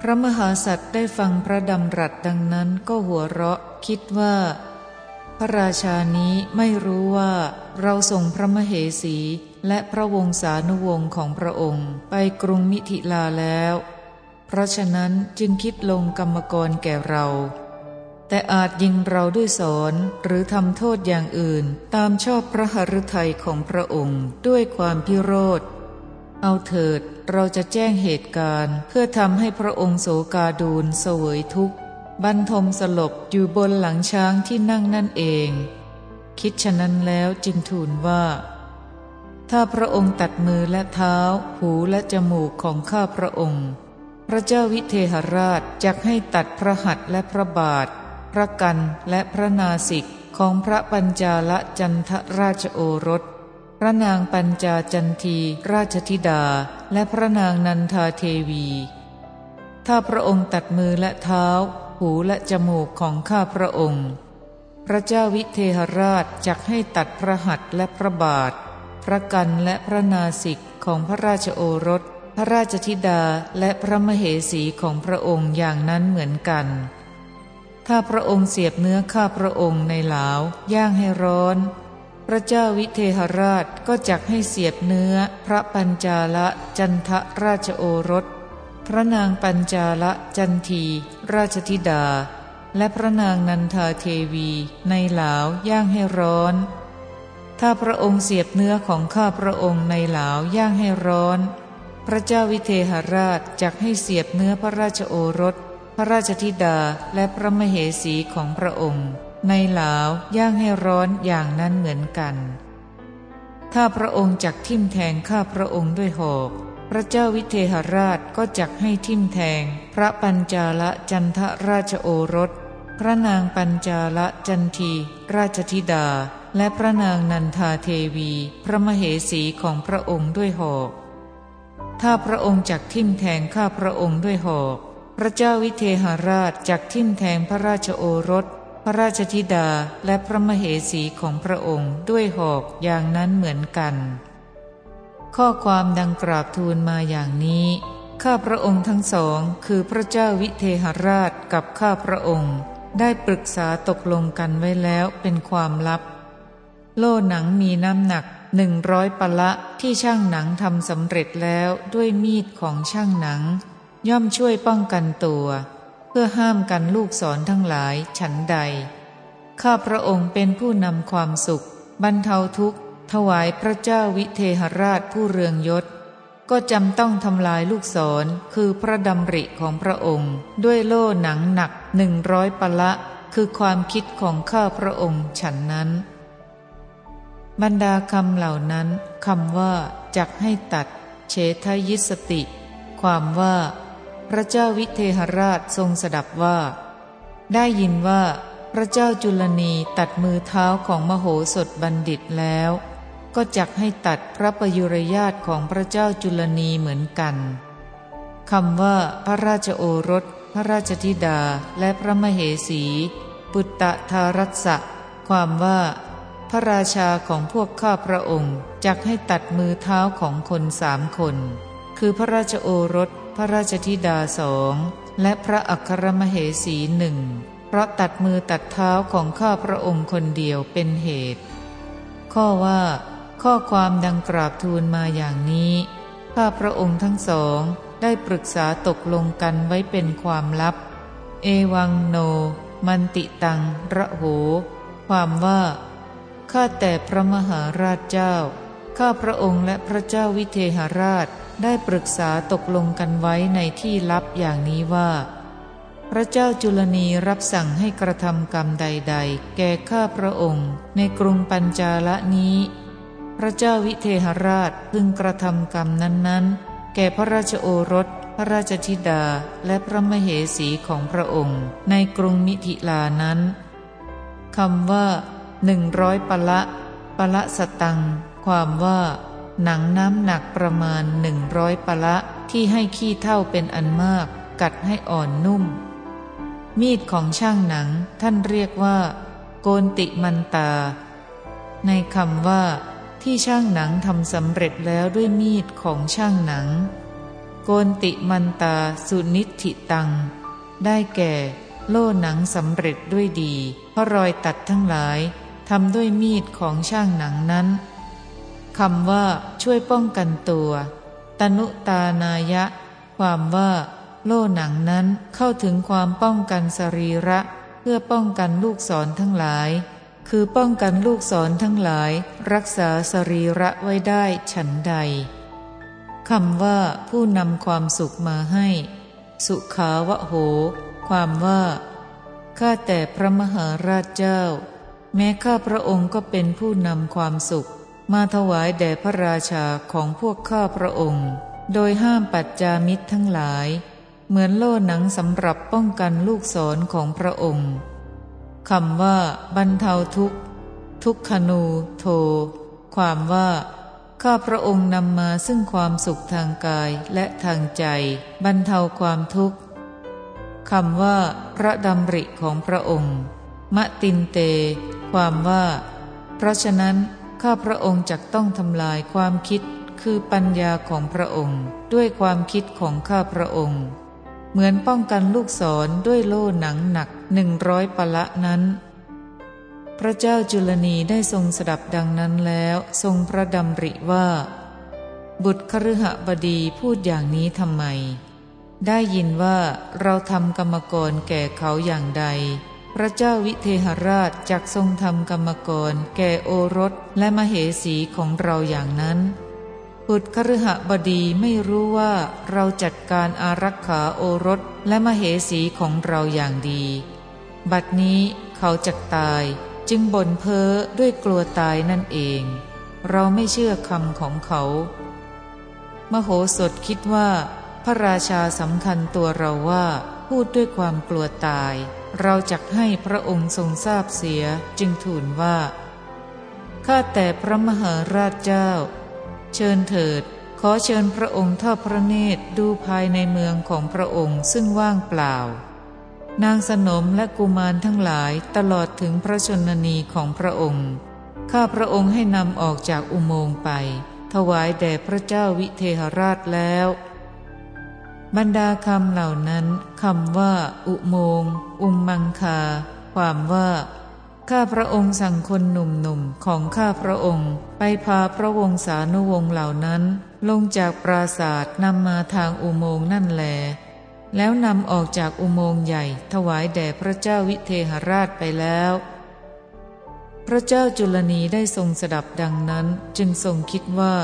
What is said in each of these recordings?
พระมหาสัตว์ได้ฟังพระดำรัสดังนั้นก็หัวเราะคิดว่า พระราชานี้ไม่รู้ว่าเราส่งพระมเหสีและพระวงศานุวงศ์ของพระองค์ไปกรุงมิถิลาแล้ว เพราะฉะนั้นจึงคิดลงกรรมกรแก่เรา แต่อาจยิงเราด้วยสอนหรือทำโทษอย่างอื่นตามชอบพระหฤทัยของพระองค์ด้วยความพิโรธ เอาเถิด เราจะแจ้งเหตุการณ์ เพื่อทำให้พระองค์โสกาดูลเสวยทุกข์บรรทมสลบอยู่บนหลังช้างที่นั่งนั่นเอง คิดฉะนั้นแล้วจึงทูลว่า ถ้าพระองค์ตัดมือและเท้า หูและจมูกของข้าพระองค์ พระเจ้าวิเทหราชจักให้ตัดพระหัตถ์และพระบาท พระกันและพระนาสิกของพระปัญจาลจันทราชโอรส พระนางปัญจาจันทีราชธิดา และพระนางนันทาเทวี ถ้าพระองค์ตัดมือและเท้า หูและจมูกของข้าพระองค์ พระเจ้าวิเทหราชจักให้ตัดพระหัตถ์และพระบาท พระกันและพระนาสิกของพระราชโอรส พระราชธิดาและพระมเหสีของพระองค์อย่างนั้นเหมือนกัน ถ้าพระองค์เสียบเนื้อข้าพระองค์ในหลาวย่างให้ร้อน พระเจ้าวิเทหราชก็จักให้เสียบเนื้อพระปัญจาละจันทราชโอรส พระนางปัญจาละจันที ราชธิดา และพระนางนันทาเทวีในหลาวย่างให้ร้อน ถ้าพระองค์เสียบเนื้อของข้าพระองค์ในหลาวย่างให้ร้อน พระเจ้าวิเทหราชจักให้เสียบเนื้อพระราชโอรส พระราชธิดาและพระมเหสีของพระองค์ ในหลาวย่างให้ร้อนอย่างนั้นเหมือนกัน ถ้าพระองค์จักทิ่มแทงข้าพระองค์ด้วยหอกพระเจ้าวิเทหราชก็จักให้ทิ่มแทง พระปัญจาละจันทราชโอรส พระนางปัญจาละจันที ราชธิดา และพระนางนันทาเทวี พระมเหสีของพระองค์ด้วยหอก ถ้าพระองค์จักทิ่มแทงข้าพระองค์ด้วยหอก พระเจ้าวิเทหราชจักทิ่มแทงพระราชโอรส ระราชธิดาและพระมเหสีของพระองค์ด้วยหอกอย่างนั้นเหมือนกัน ข้อความดังกราบทูลมาอย่างนี้ ข้าพระองค์ทั้งสองคือพระเจ้าวิเทหราชกับข้าพระองค์ ได้ปรึกษาตกลงกันไว้แล้วเป็นความลับ โล่หนังมีน้ำหนักหนึ่งร้อยปะละที่ช่างหนังทำสำเร็จแล้วด้วยมีดของช่างหนัง ย่อมช่วยป้องกันตัว เพื่อห้ามกันลูกศรทั้งหลายฉันใด ข้าพระองค์เป็นผู้นำความสุข บรรเทาทุกข์ ถวายพระเจ้าวิเทหราชผู้เรืองยศ ก็จำต้องทำลายลูกศรคือพระดำริของพระองค์ ด้วยโล่หนังหนักหนึ่งร้อยปะละ คือความคิดของข้าพระองค์ฉันนั้น บรรดาคำเหล่านั้นคำว่าจักให้ตัดเฉทยิสติ ความว่า พระเจ้าวิเทหราชทรงสดับว่า ได้ยินว่า พระเจ้าจุลนีตัดมือเท้าของมโหสถบัณฑิตแล้ว ก็จักให้ตัดพระประยุรญาตของพระเจ้าจุลนีเหมือนกันคำว่าพระราชโอรส พระราชธิดาและพระมเหสี ปุตตะทารัสะความว่า พระราชาของพวกข้าพระองค์จักให้ตัดมือเท้าของคนสามคน คือพระราชโอรส พระราชธิดาสองและพระอัครมเหสีหนึ่งเพราะตัดมือตัดเท้าของข้าพระองค์คนเดียวเป็นเหตุ ข้อว่า ข้อความดังกราบทูลมาอย่างนี้ข้าพระองค์ทั้งสองได้ปรึกษาตกลงกันไว้เป็นความลับ เอวังโน มันติตัง ระโห ความว่าข้าแต่พระมหาราชเจ้า ข้าพระองค์และพระเจ้าวิเทหราช ได้ปรึกษาตกลงกันไว้ในที่ลับอย่างนี้ว่า พระเจ้าจุลนีรับสั่งให้กระทำกรรมใด ๆ แก่ข้าพระองค์ ในกรุงปัญจาละนี้ พระเจ้าวิเทหราชพึงกระทำกรรมนั้นๆ แก่พระราชโอรส พระราชธิดาและพระมเหสีของพระองค์ ในกรุงมิถิลานั้นคำว่าหนึ่งร้อยปะละปะละสตัง ความว่า หนังน้ำหนักประมาณหนึ่งร้อยปะละที่ให้ขี้เท่าเป็นอันมาก กัดให้อ่อนนุ่ม มีดของช่างหนังท่านเรียกว่า โกนติมันตา ในคำว่า ที่ช่างหนังทำสำเร็จแล้วด้วยมีดของช่างหนัง โกนติมันตาสุนิธิตัง ได้แก่ โล่หนังสำเร็จด้วยดี เพราะรอยตัดทั้งหลายทำด้วยมีดของช่างหนังนั้น คำว่าช่วยป้องกันตัว ตนุตานายะ ความว่า โล่หนังนั้นเข้าถึงความป้องกันสรีระ เพื่อป้องกันลูกศรทั้งหลาย คือป้องกันลูกศรทั้งหลาย รักษาสรีระไว้ได้ฉันใดคำว่าผู้นำความสุขมาให้ สุขาวะโห ความว่าข้าแต่พระมหาราชเจ้า แม้ข้าพระองค์ก็เป็นผู้นำความสุข มาถวายแด่พระราชาของพวกข้าพระองค์ โดยห้ามปัจจามิตรทั้งหลาย เหมือนโล่หนังสำหรับป้องกันลูกศรของพระองค์คำว่า บรรเทาทุกข์ ทุกขนูโท ความว่า ข้าพระองค์นำมาซึ่งความสุขทางกายและทางใจ บรรเทาความทุกข์คำว่า พระดำริของพระองค์ มะตินเต ความว่า เพราะฉะนั้น ข้าพระองค์จักต้องทำลายความคิดคือปัญญาของพระองค์ ด้วยความคิดของข้าพระองค์ เหมือนป้องกันลูกศรด้วยโล่หนังหนักหนึ่งร้อยปะละนั้น พระเจ้าจุลนีได้ทรงสดับดังนั้นแล้วทรงพระดำริว่า บุตรคฤหบดีพูดอย่างนี้ทำไม ได้ยินว่าเราทำกรรมกรแก่เขาอย่างใด พระเจ้าวิเทหราชจักทรงทำกรรมกร แก่โอรสและมเหสีของเราอย่างนั้นบุตรคฤหบดีไม่รู้ว่าเราจัดการอารักขาโอรสและมเหสีของเราอย่างดี บัดนี้เขาจะตายจึงบ่นเพ้อด้วยกลัวตายนั่นเอง เราไม่เชื่อคำของเขา มโหสถคิดว่า พระราชาสำคัญตัวเราว่าพูดด้วยความกลัวตาย เราจักให้พระองค์ทรงทราบเสียจึงทูลว่า ข้าแต่พระมหาราชเจ้า เชิญเถิด ขอเชิญพระองค์ทอดพระเนตรดูภายในเมืองของพระองค์ซึ่งว่างเปล่า นางสนมและกุมารทั้งหลายตลอดถึงพระชนนีของพระองค์ ข้าพระองค์ให้นำออกจากอุโมงค์ไป ถวายแด่พระเจ้าวิเทหราชแล้ว บรรดาคำเหล่านั้นคำว่า อุโมงอุมมังคา ความว่า ข้าพระองค์สั่งคนหนุ่มๆของข้าพระองค์ ไปพาพระวงศานุวงศ์เหล่านั้น ลงจากปราศาสตร์นำมาทางอุโมงนั่นแล แล้วนำออกจากอุโมงใหญ่ ถวายแด่พระเจ้าวิเทหราชไปแล้ว พระเจ้าจุลนีได้ทรงสดับดังนั้นจึงทรงคิดว่า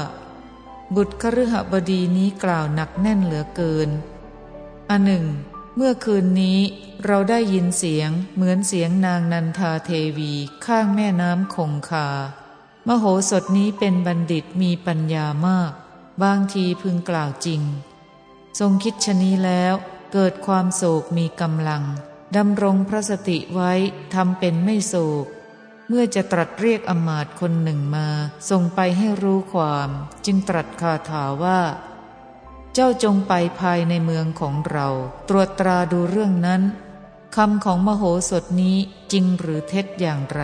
บุตรคฤหบดีนี้กล่าวหนักแน่นเหลือเกิน อันหนึ่ง เมื่อคืนนี้เราได้ยินเสียงเหมือนเสียงนางนันทาเทวีข้างแม่น้ำคงคา มโหสถนี้เป็นบัณฑิตมีปัญญามาก บางทีพึงกล่าวจริง ทรงคิดชนี้แล้วเกิดความโศกมีกำลังดำรงพระสติไว้ทำเป็นไม่โศก เมื่อจะตรัสเรียกอมาตคนหนึ่งมาส่งไปให้รู้ความ จึงตรัสคาถาว่า เจ้าจงไปภายในเมืองของเรา ตรวจตราดูเรื่องนั้นคำของมโหสถนี้จริงหรือเท็จอย่างไร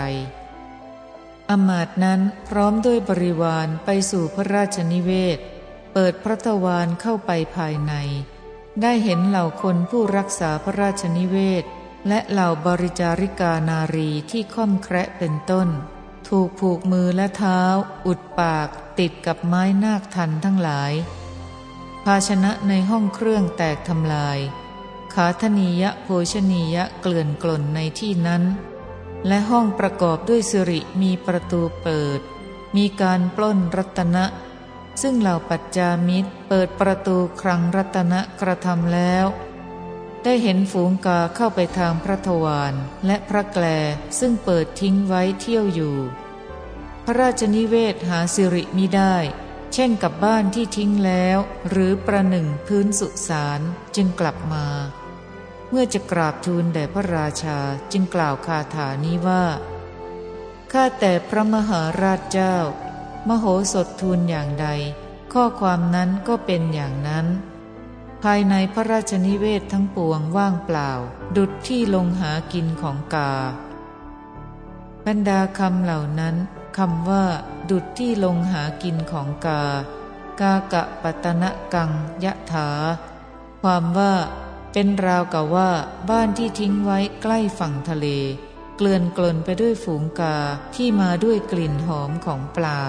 อมาตนั้นพร้อมด้วยบริวารไปสู่พระราชนิเวศ เปิดพระทวารเข้าไปภายใน ได้เห็นเหล่าคนผู้รักษาพระราชนิเวศ และเหล่าบริจาริกานารีที่ค่อมแคระเป็นต้น ถูกผูกมือและเท้า อุดปากติดกับไม้นาคทันทั้งหลาย ภาชนะในห้องเครื่องแตกทำลาย ขาธนียะโภชนียะเกลื่อนกล่นในที่นั้น และห้องประกอบด้วยสิริมีประตูเปิด มีการปล้นรัตนะ ซึ่งเหล่าปัจจามิตรเปิดประตูครังรัตนะกระทำแล้ว ได้เห็นฝูงกาเข้าไปทางพระทวารและพระแกลซึ่งเปิดทิ้งไว้เที่ยวอยู่ พระราชนิเวศหาสิริมิได้ เช่นกับบ้านที่ทิ้งแล้ว หรือประหนึ่งพื้นสุสานจึงกลับมา เมื่อจะกราบทูลแด่พระราชาจึงกล่าวคาถานี้ว่าข้าแต่พระมหาราชเจ้า มโหสถทูลอย่างใด ข้อความนั้นก็เป็นอย่างนั้น ภายในพระราชนิเวศทั้งปวงว่างเปล่า ดุดที่ลงหากินของกา บรรดาคำเหล่านั้นคำว่า ดุดที่ลงหากินของกา กากะปตนะกังยะถา ความว่า เป็นราวกับว่า บ้านที่ทิ้งไว้ใกล้ฝั่งทะเล เกลื่อนกลนไปด้วยฝูงกาที่มาด้วยกลิ่นหอมของปลา